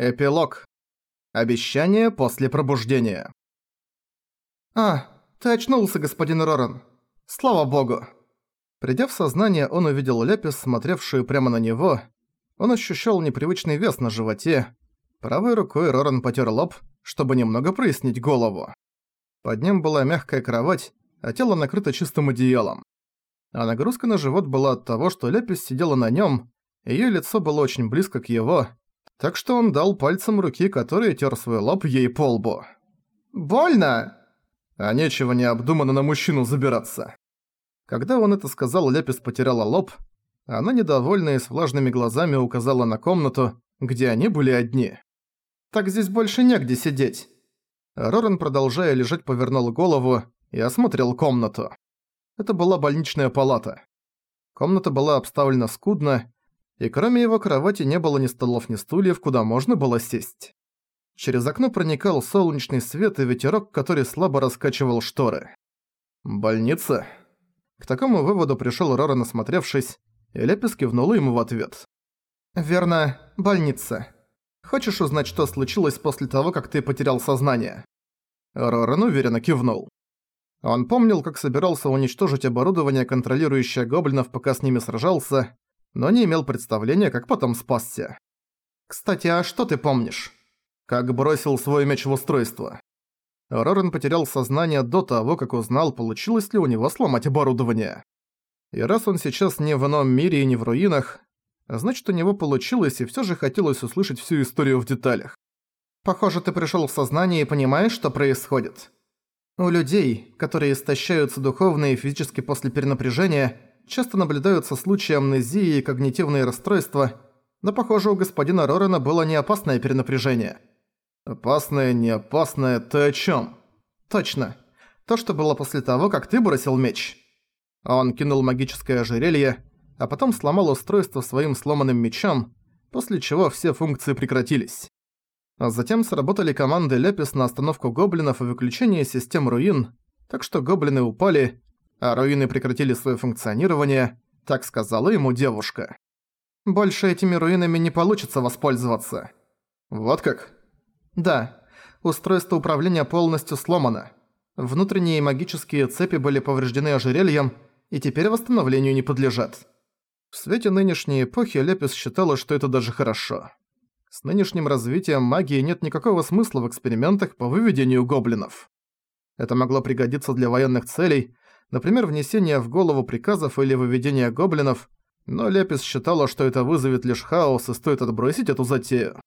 Эпилог. Обещание после пробуждения. «А, ты очнулся, господин Роран. Слава богу!» Придя в сознание, он увидел Лепис, смотревшую прямо на него. Он ощущал непривычный вес на животе. Правой рукой Роран потер лоб, чтобы немного прояснить голову. Под ним была мягкая кровать, а тело накрыто чистым одеялом. А нагрузка на живот была от того, что Лепис сидела на нем, её лицо было очень близко к его, так что он дал пальцем руки, который тер свой лоб ей по лбу. «Больно!» А нечего необдуманно на мужчину забираться. Когда он это сказал, Лепис потеряла лоб. Она, недовольная с влажными глазами, указала на комнату, где они были одни. «Так здесь больше негде сидеть». Рорен, продолжая лежать, повернул голову и осмотрел комнату. Это была больничная палата. Комната была обставлена скудно, и кроме его кровати не было ни столов, ни стульев, куда можно было сесть. Через окно проникал солнечный свет и ветерок, который слабо раскачивал шторы. «Больница?» К такому выводу пришёл Роран, осмотревшись, и Лепис кивнула ему в ответ. «Верно, больница. Хочешь узнать, что случилось после того, как ты потерял сознание?» Роран уверенно кивнул. Он помнил, как собирался уничтожить оборудование, контролирующее гоблинов, пока с ними сражался, но не имел представления, как потом спасся. «Кстати, а что ты помнишь?» Как бросил свой меч в устройство. Рорен потерял сознание до того, как узнал, получилось ли у него сломать оборудование. И раз он сейчас не в ином мире и не в руинах, значит у него получилось и всё же хотелось услышать всю историю в деталях. «Похоже, ты пришёл в сознание и понимаешь, что происходит. У людей, которые истощаются духовно и физически после перенапряжения, часто наблюдаются случаи амнезии и когнитивные расстройства, но, похоже, у господина Рорена было не опасное перенапряжение. «Опасное, не опасное, ты о чём?» «Точно. То, что было после того, как ты бросил меч». Он кинул магическое ожерелье, а потом сломал устройство своим сломанным мечом, после чего все функции прекратились. А затем сработали команды Лепис на остановку гоблинов и выключение систем руин, так что гоблины упали, а руины прекратили свое функционирование, так сказала ему девушка. «Больше этими руинами не получится воспользоваться». «Вот как?» «Да. Устройство управления полностью сломано. Внутренние магические цепи были повреждены ожерельем и теперь восстановлению не подлежат». В свете нынешней эпохи Лепис считала, что это даже хорошо. С нынешним развитием магии нет никакого смысла в экспериментах по выведению гоблинов. Это могло пригодиться для военных целей, например, внесение в голову приказов или выведение гоблинов, но Лепис считала, что это вызовет лишь хаос и стоит отбросить эту затею.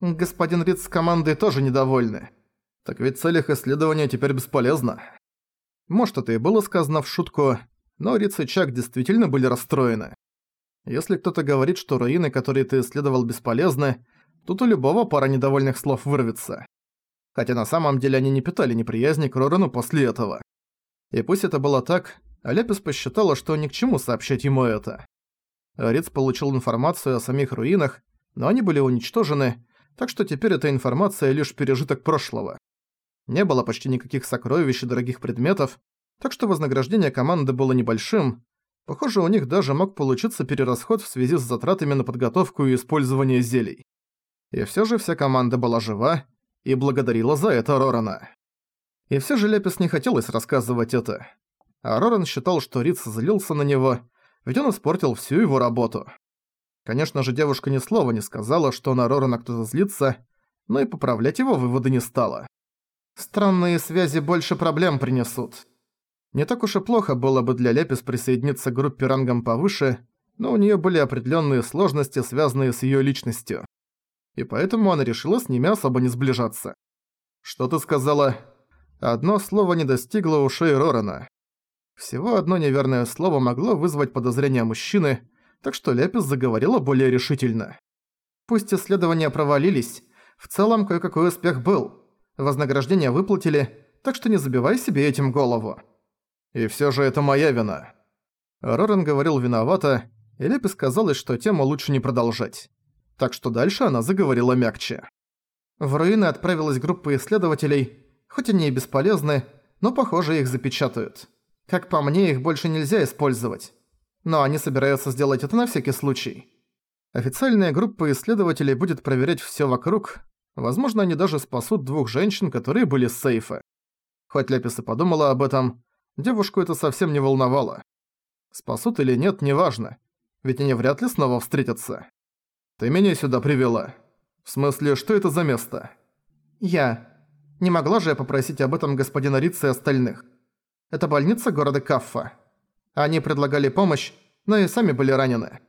Господин Рид с командой тоже недовольны. Так ведь в целях исследования теперь бесполезно. Может, это и было сказано в шутку, но Риц и Чак действительно были расстроены. Если кто-то говорит, что руины, которые ты исследовал, бесполезны, тут у любого пара недовольных слов вырвется. Хотя на самом деле они не питали неприязни к Рорану после этого. И пусть это было так, Алепис посчитала, что ни к чему сообщать ему это. Риц получил информацию о самих руинах, но они были уничтожены, так что теперь эта информация лишь пережиток прошлого. Не было почти никаких сокровищ и дорогих предметов, так что вознаграждение команды было небольшим. Похоже, у них даже мог получиться перерасход в связи с затратами на подготовку и использование зелий. И всё же вся команда была жива и благодарила за это Рорана. И все же Лепис не хотелось рассказывать это. А Роран считал, что Риц злился на него, ведь он испортил всю его работу. Конечно же, девушка ни слова не сказала, что на Рорана кто-то злится, но и поправлять его выводы не стала. Странные связи больше проблем принесут. Не так уж и плохо было бы для Лепис присоединиться к группе рангом повыше, но у нее были определенные сложности, связанные с ее личностью. И поэтому она решила с ними особо не сближаться. «Что ты сказала?» Одно слово не достигло ушей Рорана. Всего одно неверное слово могло вызвать подозрения мужчины, так что Лепис заговорила более решительно. «Пусть исследования провалились, в целом кое-какой успех был. Вознаграждение выплатили, так что не забивай себе этим голову». «И всё же это моя вина». Роран говорил виновато, и Лепис казалось, что тему лучше не продолжать. Так что дальше она заговорила мягче. В руины отправилась группа исследователей, Хоть они и бесполезны, но, похоже, их запечатают. Как по мне, их больше нельзя использовать. Но они собираются сделать это на всякий случай. Официальная группа исследователей будет проверять всё вокруг. Возможно, они даже спасут двух женщин, которые были с сейфа. Хоть Ляпис и подумала об этом, девушку это совсем не волновало. Спасут или нет, неважно. Ведь они вряд ли снова встретятся. Ты меня сюда привела. В смысле, что это за место? Я. Не могла же я попросить об этом господина Рица и остальных. Это больница города Каффа. Они предлагали помощь, но и сами были ранены.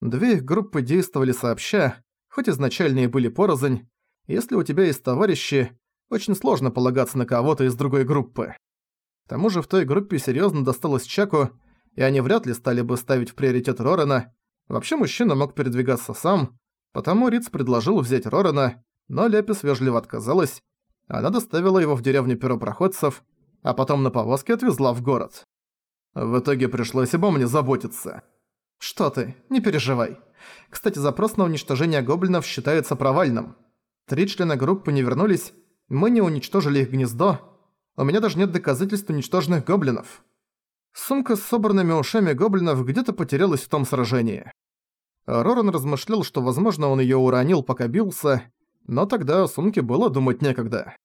Две их группы действовали сообща, хоть изначально и были порознь. Если у тебя есть товарищи, очень сложно полагаться на кого-то из другой группы. К тому же в той группе серьёзно досталось Чаку, и они вряд ли стали бы ставить в приоритет Рорена. Вообще мужчина мог передвигаться сам, потому Риц предложил взять Рорена, но Лепис вежливо отказалась. Она доставила его в деревню первопроходцев, а потом на повозке отвезла в город. В итоге пришлось обо мне заботиться. Что ты, не переживай. Кстати, запрос на уничтожение гоблинов считается провальным. Три члена группы не вернулись, мы не уничтожили их гнездо. У меня даже нет доказательств уничтоженных гоблинов. Сумка с собранными ушами гоблинов где-то потерялась в том сражении. Роран размышлял, что, возможно, он её уронил, пока бился, но тогда о сумке было думать некогда.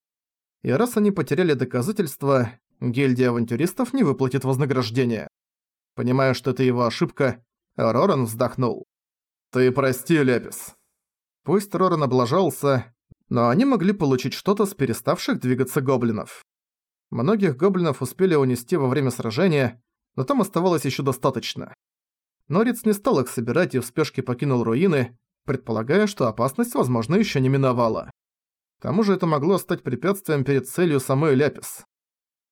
И раз они потеряли доказательства, гильдия авантюристов не выплатит вознаграждение. Понимая, что это его ошибка, Роран вздохнул. «Ты прости, Лепис». Пусть Роран облажался, но они могли получить что-то с переставших двигаться гоблинов. Многих гоблинов успели унести во время сражения, но там оставалось еще достаточно. Нориц не стал их собирать и в спешке покинул руины, предполагая, что опасность, возможно, еще не миновала. К тому же это могло стать препятствием перед целью самой Ляпис.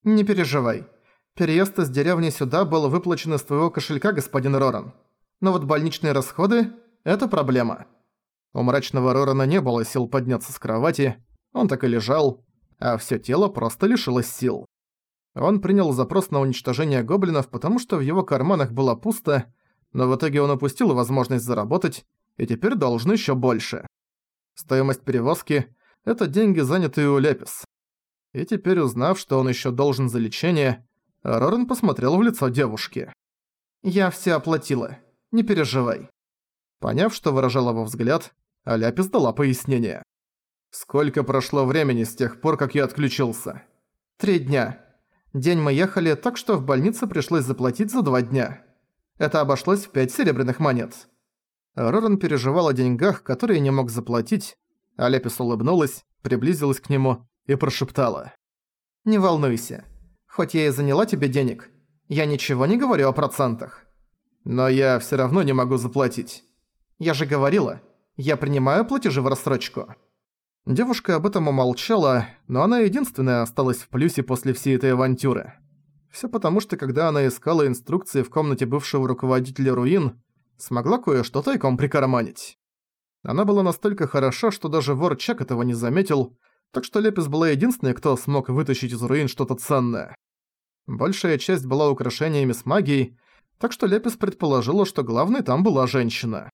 «Не переживай. Переезд из деревни сюда был выплачен из твоего кошелька, господин Роран. Но вот больничные расходы – это проблема». У мрачного Рорана не было сил подняться с кровати, он так и лежал, а всё тело просто лишилось сил. Он принял запрос на уничтожение гоблинов, потому что в его карманах было пусто, но в итоге он упустил возможность заработать, и теперь должен ещё больше. Стоимость перевозки – это деньги, занятые у Лепис. И теперь, узнав, что он ещё должен за лечение, Рорен посмотрел в лицо девушки. «Я всё оплатила. Не переживай». Поняв, что выражал его взгляд, Аляпис дала пояснение. Сколько прошло времени с тех пор, как я отключился? Три дня. День мы ехали, так что в больнице пришлось заплатить за два дня. Это обошлось в пять серебряных монет. Роран переживал о деньгах, которые не мог заплатить, а Лепис улыбнулась, приблизилась к нему и прошептала. «Не волнуйся. Хоть я и заняла тебе денег, я ничего не говорю о процентах. Но я всё равно не могу заплатить. Я же говорила, я принимаю платежи в рассрочку». Девушка об этом умолчала, но она единственная осталась в плюсе после всей этой авантюры. Всё потому, что когда она искала инструкции в комнате бывшего руководителя руин, смогла кое-что тайком прикарманить. Она была настолько хороша, что даже вор Чак этого не заметил, так что Лепис была единственной, кто смог вытащить из руин что-то ценное. Большая часть была украшениями с магией, так что Лепис предположила, что главной там была женщина.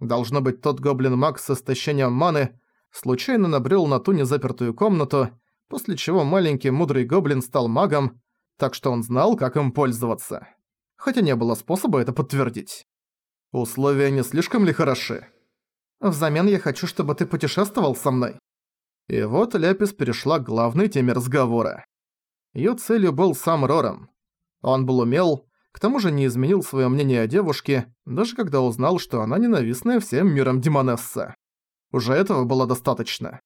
Должно быть, тот гоблин-маг с истощением маны случайно набрел на ту незапертую комнату, после чего маленький мудрый гоблин стал магом, так что он знал, как им пользоваться. Хотя не было способа это подтвердить. Условия не слишком ли хороши? Взамен я хочу, чтобы ты путешествовал со мной. И вот Ляпис перешла к главной теме разговора. Её целью был сам Роран. Он был умел, к тому же не изменил своё мнение о девушке, даже когда узнал, что она ненавистная всем миром Демонесса. Уже этого было достаточно.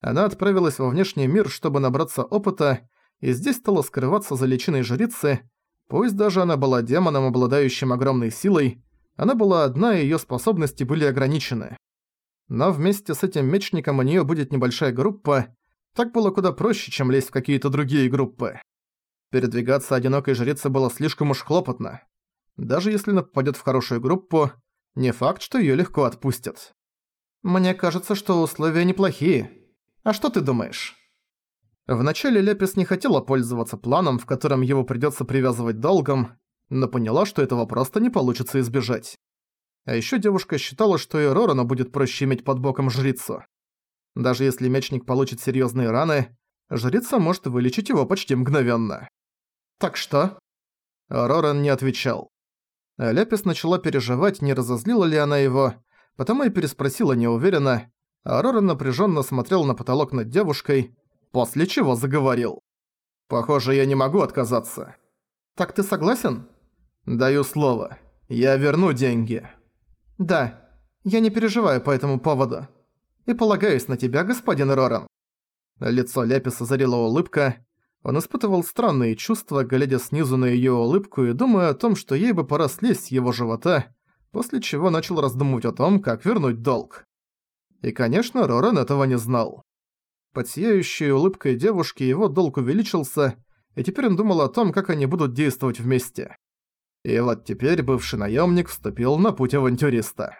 Она отправилась во внешний мир, чтобы набраться опыта, и здесь стала скрываться за личиной жрицы. Пусть даже она была демоном, обладающим огромной силой, она была одна, и её способности были ограничены. Но вместе с этим мечником у неё будет небольшая группа, так было куда проще, чем лезть в какие-то другие группы. Передвигаться одинокой жрице было слишком уж хлопотно. Даже если она попадёт в хорошую группу, не факт, что её легко отпустят. Мне кажется, что условия неплохие. А что ты думаешь? Вначале Лепис не хотела пользоваться планом, в котором его придётся привязывать долгом, но поняла, что этого просто не получится избежать. А ещё девушка считала, что и Рорану будет проще иметь под боком жрицу. Даже если мечник получит серьёзные раны, жрица может вылечить его почти мгновенно. «Так что?» Роран не отвечал. Лепис начала переживать, не разозлила ли она его, Потому и переспросила неуверенно, а Роран напряженно смотрел на потолок над девушкой, после чего заговорил. «Похоже, я не могу отказаться». «Так ты согласен?» «Даю слово. Я верну деньги». «Да. Я не переживаю по этому поводу. И полагаюсь на тебя, господин Роран». Лицо Ляписа озарила улыбка. Он испытывал странные чувства, глядя снизу на её улыбку и думая о том, что ей бы пора слезть с его живота, после чего начал раздумывать о том, как вернуть долг. И, конечно, Роран этого не знал. Под сияющей улыбкой девушки его долг увеличился, и теперь он думал о том, как они будут действовать вместе. И вот теперь бывший наемник вступил на путь авантюриста.